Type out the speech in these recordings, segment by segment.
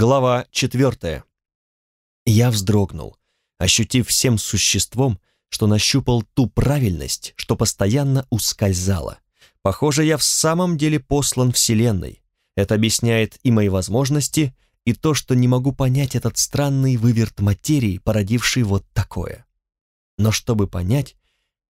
Глава четвертая. Я вздрогнул, ощутив всем существом, что нащупал ту правильность, что постоянно ускользала. Похоже, я в самом деле послан Вселенной. Это объясняет и мои возможности, и то, что не могу понять этот странный выверт материи, породивший вот такое. Но чтобы понять,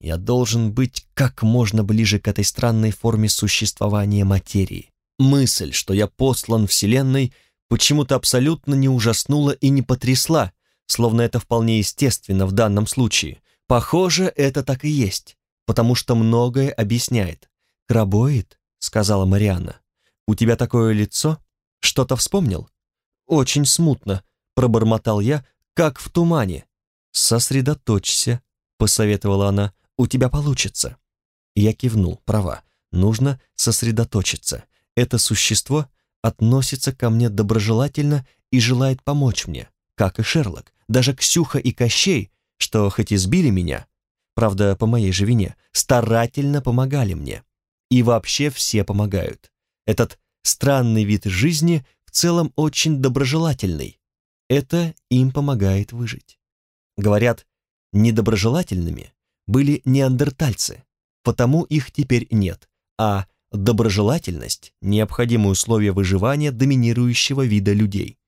я должен быть как можно ближе к этой странной форме существования материи. Мысль, что я послан Вселенной — почему-то абсолютно не ужаснула и не потрясла, словно это вполне естественно в данном случае. Похоже, это так и есть, потому что многое объясняет. «Крабоид», — сказала Марианна, — «у тебя такое лицо? Что-то вспомнил?» «Очень смутно», — пробормотал я, как в тумане. «Сосредоточься», — посоветовала она, — «у тебя получится». Я кивнул, права, нужно сосредоточиться. Это существо относится ко мне доброжелательно и желает помочь мне, как и Шерлок. Даже Ксюха и Кощей, что хоть и сбили меня, правда, по моей же вине, старательно помогали мне. И вообще все помогают. Этот странный вид жизни в целом очень доброжелательный. Это им помогает выжить. Говорят, недоброжелательными были неандертальцы, потому их теперь нет, а доброжелательность – необходимое условие выживания доминирующего вида людей.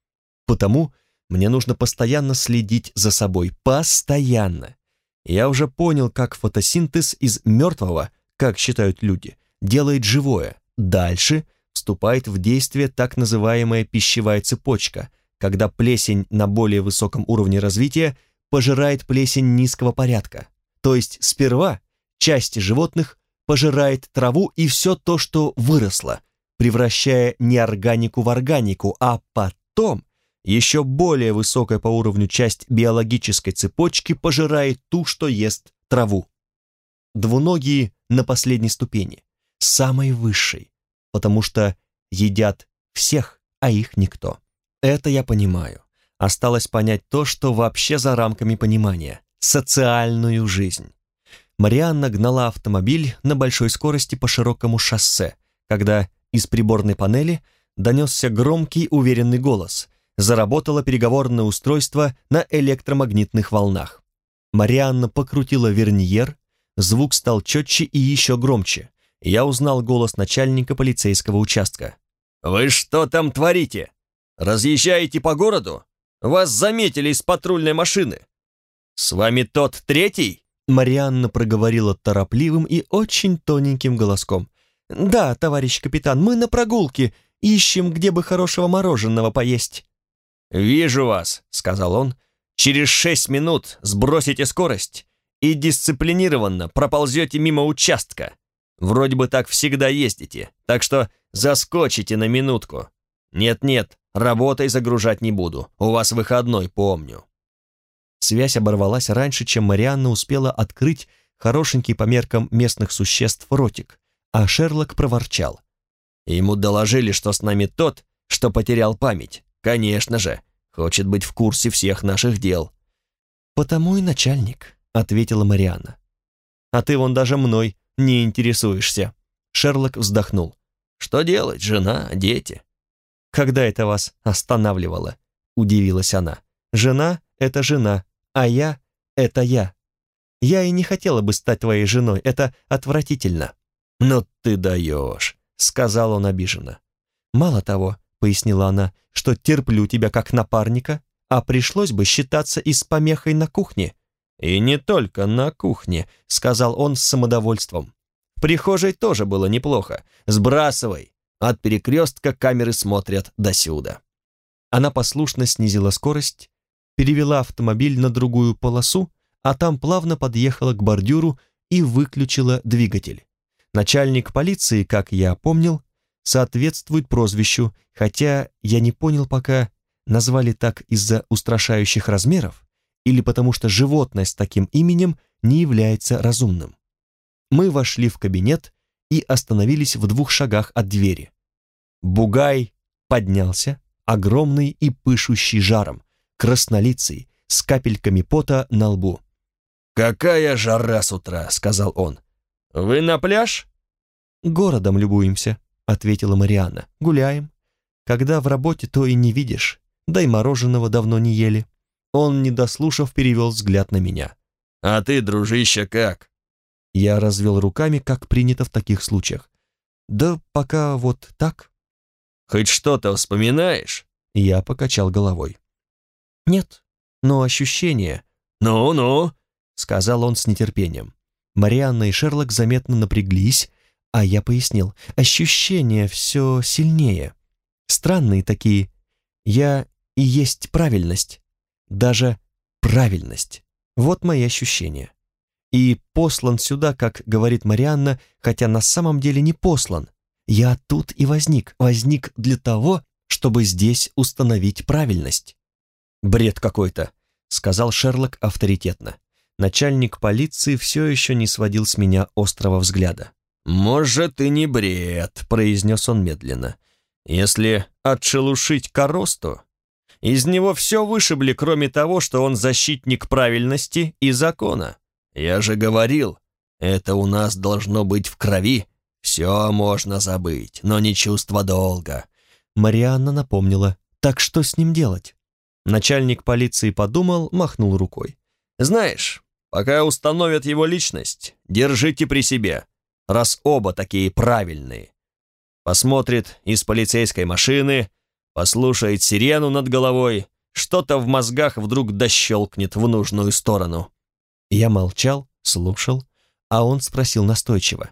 Потому мне нужно постоянно следить за собой, постоянно. Я уже понял, как фотосинтез из мертвого, как считают люди, делает живое. Дальше вступает в действие так называемая пищевая цепочка, когда плесень на более высоком уровне развития пожирает плесень низкого порядка. То есть сперва части животных пожирает траву и все то, что выросло, превращая неорганику в органику, а потом еще более высокая по уровню часть биологической цепочки пожирает ту, что ест траву. Двуногие на последней ступени, самой высшей, потому что едят всех, а их никто. Это я понимаю. Осталось понять то, что вообще за рамками понимания – социальную жизнь. Марианна гнала автомобиль на большой скорости по широкому шоссе, когда из приборной панели донесся громкий уверенный голос. Заработало переговорное устройство на электромагнитных волнах. Марианна покрутила верниер, звук стал четче и еще громче. Я узнал голос начальника полицейского участка. «Вы что там творите? Разъезжаете по городу? Вас заметили из патрульной машины. С вами тот третий?» Марианна проговорила торопливым и очень тоненьким голоском. «Да, товарищ капитан, мы на прогулке, ищем, где бы хорошего мороженого поесть». «Вижу вас», — сказал он. «Через шесть минут сбросите скорость и дисциплинированно проползете мимо участка. Вроде бы так всегда ездите, так что заскочите на минутку. Нет-нет, работой загружать не буду, у вас выходной, помню». Связь оборвалась раньше, чем Марианна успела открыть хорошенький по меркам местных существ ротик, а Шерлок проворчал. Ему доложили, что с нами тот, что потерял память. Конечно же, хочет быть в курсе всех наших дел. «Потому и начальник», — ответила Марианна. «А ты вон даже мной не интересуешься». Шерлок вздохнул. «Что делать, жена, дети?» «Когда это вас останавливало?» — удивилась она. «Жена — это жена, а я — это я. Я и не хотела бы стать твоей женой, это отвратительно». «Ну ты даешь», — сказал он обиженно. «Мало того», — пояснила она, — «что терплю тебя как напарника, а пришлось бы считаться и с помехой на кухне». «И не только на кухне», — сказал он с самодовольством. «В прихожей тоже было неплохо. Сбрасывай. От перекрестка камеры смотрят досюда». Она послушно снизила скорость перевела автомобиль на другую полосу, а там плавно подъехала к бордюру и выключила двигатель. Начальник полиции, как я помнил, соответствует прозвищу, хотя я не понял пока, назвали так из-за устрашающих размеров или потому что животное с таким именем не является разумным. Мы вошли в кабинет и остановились в двух шагах от двери. Бугай поднялся, огромный и пышущий жаром, краснолицый, с капельками пота на лбу. «Какая жара с утра!» — сказал он. «Вы на пляж?» «Городом любуемся», — ответила Марианна. «Гуляем. Когда в работе, то и не видишь. да и мороженого давно не ели. Он, не дослушав, перевел взгляд на меня. «А ты, дружище, как?» Я развел руками, как принято в таких случаях. «Да пока вот так». «Хоть что-то вспоминаешь?» Я покачал головой. «Нет, но ощущение...» «Ну-ну», — сказал он с нетерпением. Марианна и Шерлок заметно напряглись, а я пояснил. Ощущения все сильнее. Странные такие. Я и есть правильность. Даже правильность. Вот мои ощущения. И послан сюда, как говорит Марианна, хотя на самом деле не послан. Я тут и возник. Возник для того, чтобы здесь установить правильность. «Бред какой-то», — сказал Шерлок авторитетно. Начальник полиции все еще не сводил с меня острого взгляда. «Может, и не бред», — произнес он медленно. «Если отшелушить коросту, из него все вышибли, кроме того, что он защитник правильности и закона. Я же говорил, это у нас должно быть в крови. Все можно забыть, но не чувство долга». Марианна напомнила, так что с ним делать? Начальник полиции подумал, махнул рукой. «Знаешь, пока установят его личность, держите при себе раз оба такие правильные. Посмотрит из полицейской машины, послушает сирену над головой, что-то в мозгах вдруг дощелкнет в нужную сторону. Я молчал, слушал, а он спросил настойчиво.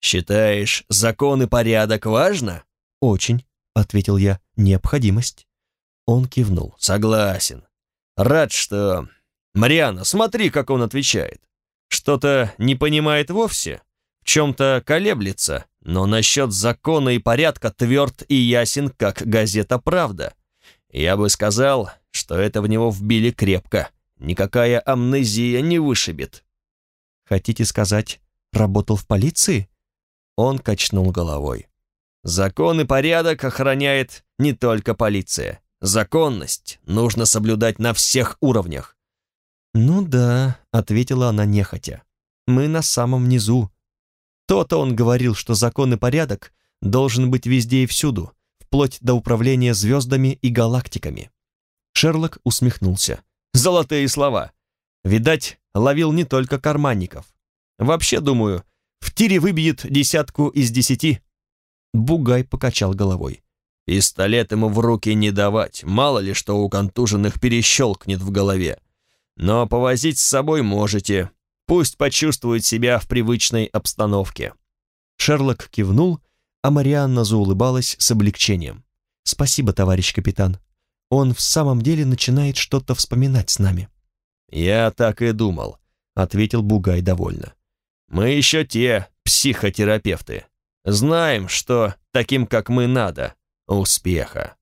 «Считаешь, закон и порядок важно?» «Очень», — ответил я, — «необходимость». Он кивнул. «Согласен. Рад, что...» «Мариана, смотри, как он отвечает. Что-то не понимает вовсе?» чем-то колеблется, но насчет закона и порядка тверд и ясен, как газета «Правда». Я бы сказал, что это в него вбили крепко. Никакая амнезия не вышибет. Хотите сказать, работал в полиции? Он качнул головой. Закон и порядок охраняет не только полиция. Законность нужно соблюдать на всех уровнях. «Ну да», — ответила она нехотя. «Мы на самом низу, то-то он говорил, что закон и порядок должен быть везде и всюду, вплоть до управления звездами и галактиками. Шерлок усмехнулся. Золотые слова. Видать, ловил не только карманников. Вообще, думаю, в тире выбьет десятку из десяти. Бугай покачал головой. Пистолет ему в руки не давать, мало ли что у контуженных перещелкнет в голове. Но повозить с собой можете, Пусть почувствует себя в привычной обстановке». Шерлок кивнул, а Марианна заулыбалась с облегчением. «Спасибо, товарищ капитан. Он в самом деле начинает что-то вспоминать с нами». «Я так и думал», — ответил Бугай довольно. «Мы еще те психотерапевты. Знаем, что таким, как мы, надо. Успеха».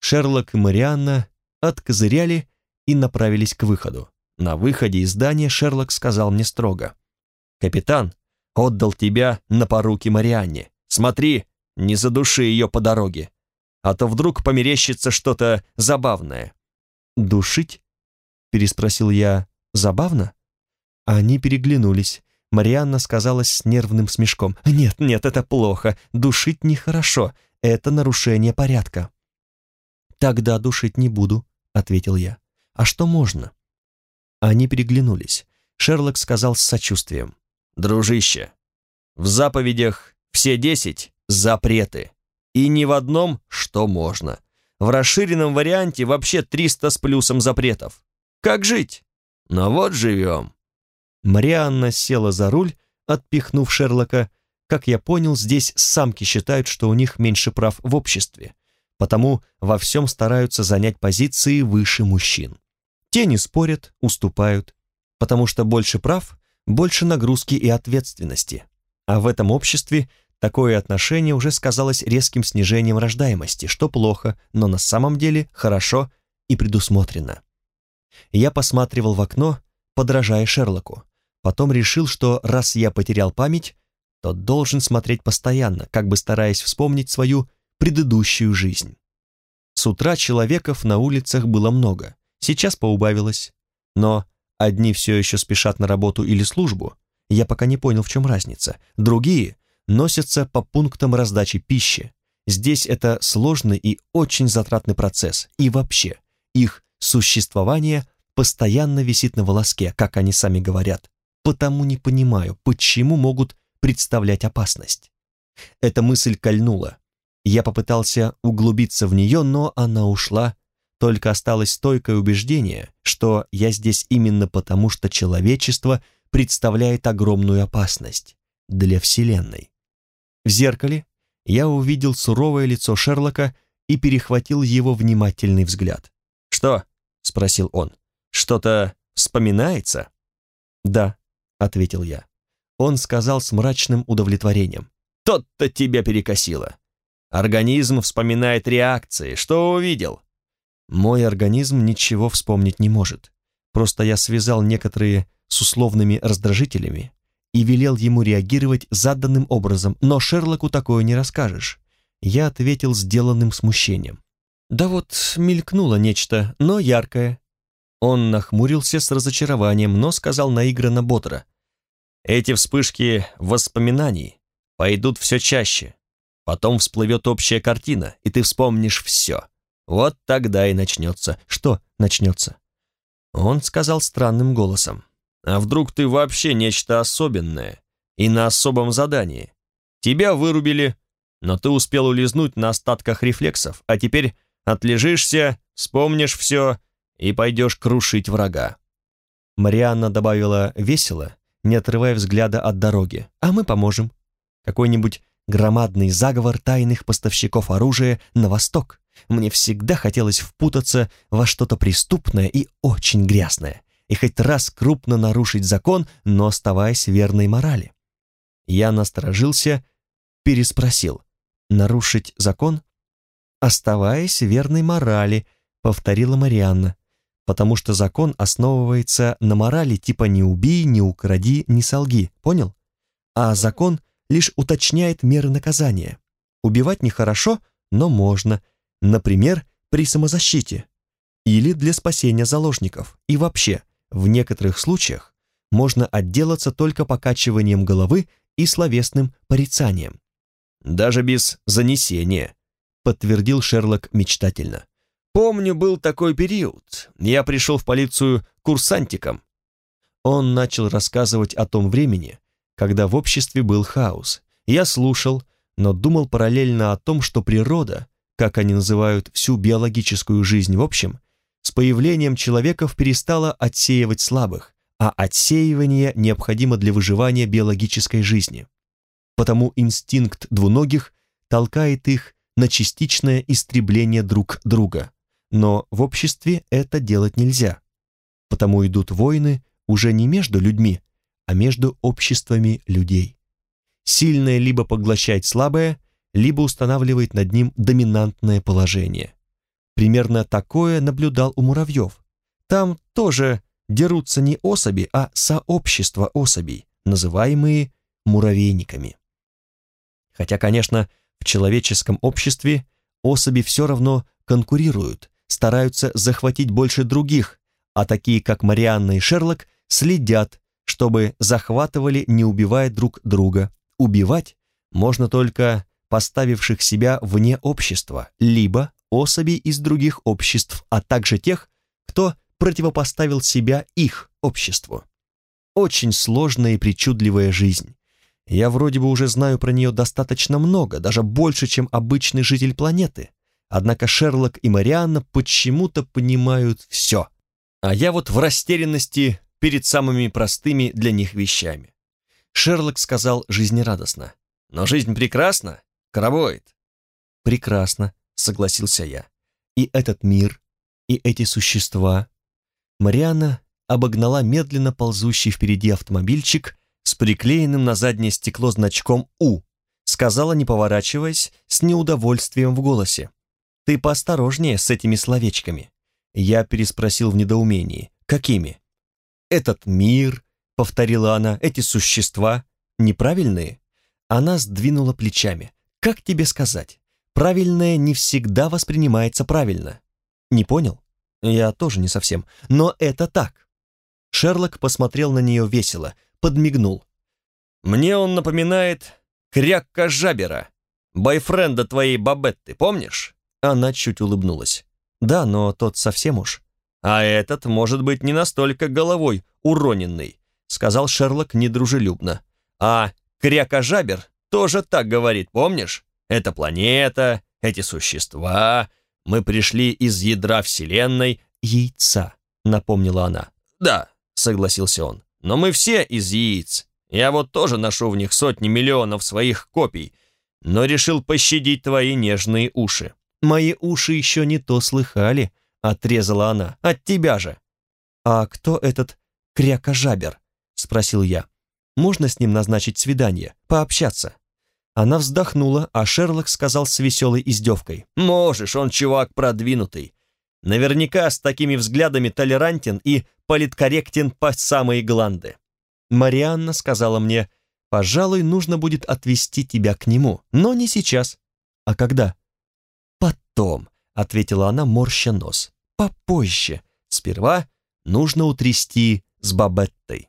Шерлок и Марианна откозыряли и направились к выходу. На выходе из здания Шерлок сказал мне строго. «Капитан отдал тебя на поруки Марианне. Смотри, не задуши ее по дороге, а то вдруг померещится что-то забавное». «Душить?» — переспросил я. «Забавно?» Они переглянулись. Марианна сказала с нервным смешком. «Нет, нет, это плохо. Душить нехорошо. Это нарушение порядка». «Тогда душить не буду», — ответил я. «А что можно?» Они переглянулись. Шерлок сказал с сочувствием. «Дружище, в заповедях все десять — запреты. И ни в одном, что можно. В расширенном варианте вообще 300 с плюсом запретов. Как жить? Но вот живем». Марианна села за руль, отпихнув Шерлока. Как я понял, здесь самки считают, что у них меньше прав в обществе, потому во всем стараются занять позиции выше мужчин. Те не спорят, уступают, потому что больше прав, больше нагрузки и ответственности. А в этом обществе такое отношение уже сказалось резким снижением рождаемости, что плохо, но на самом деле хорошо и предусмотрено. Я посматривал в окно, подражая Шерлоку. Потом решил, что раз я потерял память, то должен смотреть постоянно, как бы стараясь вспомнить свою предыдущую жизнь. С утра человеков на улицах было много. Сейчас поубавилось. Но одни все еще спешат на работу или службу, я пока не понял, в чем разница. Другие носятся по пунктам раздачи пищи. Здесь это сложный и очень затратный процесс, и вообще, их существование постоянно висит на волоске, как они сами говорят. Потому не понимаю, почему могут представлять опасность. Эта мысль кольнула. Я попытался углубиться в нее, но она ушла. Только осталось стойкое убеждение, что я здесь именно потому, что человечество представляет огромную опасность для Вселенной. В зеркале я увидел суровое лицо Шерлока и перехватил его внимательный взгляд. «Что?» — спросил он. «Что-то вспоминается?» «Да», — ответил я. Он сказал с мрачным удовлетворением. «Тот-то тебя перекосило. Организм вспоминает реакции. Что увидел?» «Мой организм ничего вспомнить не может. Просто я связал некоторые с условными раздражителями и велел ему реагировать заданным образом, но Шерлоку такое не расскажешь. Я ответил сделанным смущением. Да вот мелькнуло нечто, но яркое. Он нахмурился с разочарованием, но сказал наигранно бодро. Эти вспышки воспоминаний пойдут все чаще. Потом всплывет общая картина, и ты вспомнишь все. Вот тогда и начнется. Что начнется? Он сказал странным голосом. А вдруг ты вообще нечто особенное и на особом задании? Тебя вырубили, но ты успел улизнуть на остатках рефлексов, а теперь отлежишься, вспомнишь все и пойдешь крушить врага. Марианна добавила весело, не отрывая взгляда от дороги. «А мы поможем. Какой-нибудь громадный заговор тайных поставщиков оружия на восток. Мне всегда хотелось впутаться во что-то преступное и очень грязное и хоть раз крупно нарушить закон, но оставаясь верной морали. Я насторожился, переспросил. «Нарушить закон?» «Оставаясь верной морали», — повторила Марианна, «потому что закон основывается на морали типа «не убей, не укради, не солги», понял? А закон лишь уточняет меры наказания. Убивать нехорошо, но можно, например, при самозащите или для спасения заложников. И вообще, в некоторых случаях можно отделаться только покачиванием головы и словесным порицанием. «Даже без занесения», — подтвердил Шерлок мечтательно. «Помню, был такой период. Я пришел в полицию курсантиком». Он начал рассказывать о том времени, когда в обществе был хаос. Я слушал, но думал параллельно о том, что природа, как они называют всю биологическую жизнь в общем, с появлением человеков перестала отсеивать слабых, а отсеивание необходимо для выживания биологической жизни. Потому инстинкт двуногих толкает их на частичное истребление друг друга. Но в обществе это делать нельзя. Потому идут войны уже не между людьми, а между обществами людей. Сильное либо поглощает слабое, либо устанавливает над ним доминантное положение. Примерно такое наблюдал у муравьев. Там тоже дерутся не особи, а сообщества особей, называемые муравейниками. Хотя, конечно, в человеческом обществе особи все равно конкурируют, стараются захватить больше других, а такие, как Марианна и Шерлок, следят, чтобы захватывали, не убивая друг друга. Убивать можно только поставивших себя вне общества, либо особей из других обществ, а также тех, кто противопоставил себя их обществу. Очень сложная и причудливая жизнь. Я вроде бы уже знаю про нее достаточно много, даже больше, чем обычный житель планеты. Однако Шерлок и Марианна почему-то понимают все. А я вот в растерянности перед самыми простыми для них вещами. Шерлок сказал жизнерадостно. «Но жизнь прекрасна, Карабоид». «Прекрасно», согласился я. И этот мир, и эти существа. Марианна обогнала медленно ползущий впереди автомобильчик с приклеенным на заднее стекло значком «У», сказала, не поворачиваясь, с неудовольствием в голосе. «Ты поосторожнее с этими словечками». Я переспросил в недоумении. «Какими?» «Этот мир», — повторила она, — «эти существа неправильные?» Она сдвинула плечами. «Как тебе сказать? правильное не всегда воспринимается правильно. Не понял? Я тоже не совсем. Но это так. Шерлок посмотрел на нее весело, подмигнул. «Мне он напоминает крякка жабера. бойфренда твоей Бабетты, помнишь?» Она чуть улыбнулась. «Да, но тот совсем уж». «А этот, может быть, не настолько головой уроненный», сказал Шерлок недружелюбно. «А крякожабер тоже так говорит, помнишь? Это планета, эти существа. Мы пришли из ядра Вселенной, яйца», напомнила она. «Да», согласился он, «но мы все из яиц. Я вот тоже ношу в них сотни миллионов своих копий, но решил пощадить твои нежные уши». «Мои уши еще не то слыхали», — отрезала она. «От тебя же». «А кто этот крякожабер?» — спросил я. «Можно с ним назначить свидание, пообщаться?» Она вздохнула, а Шерлок сказал с веселой издевкой. «Можешь, он чувак продвинутый. Наверняка с такими взглядами толерантен и политкорректен по самые гланды». Марианна сказала мне, «Пожалуй, нужно будет отвезти тебя к нему, но не сейчас». «А когда?» «Потом», — ответила она, морща нос. «Попозже. Сперва нужно утрясти с Бабеттой».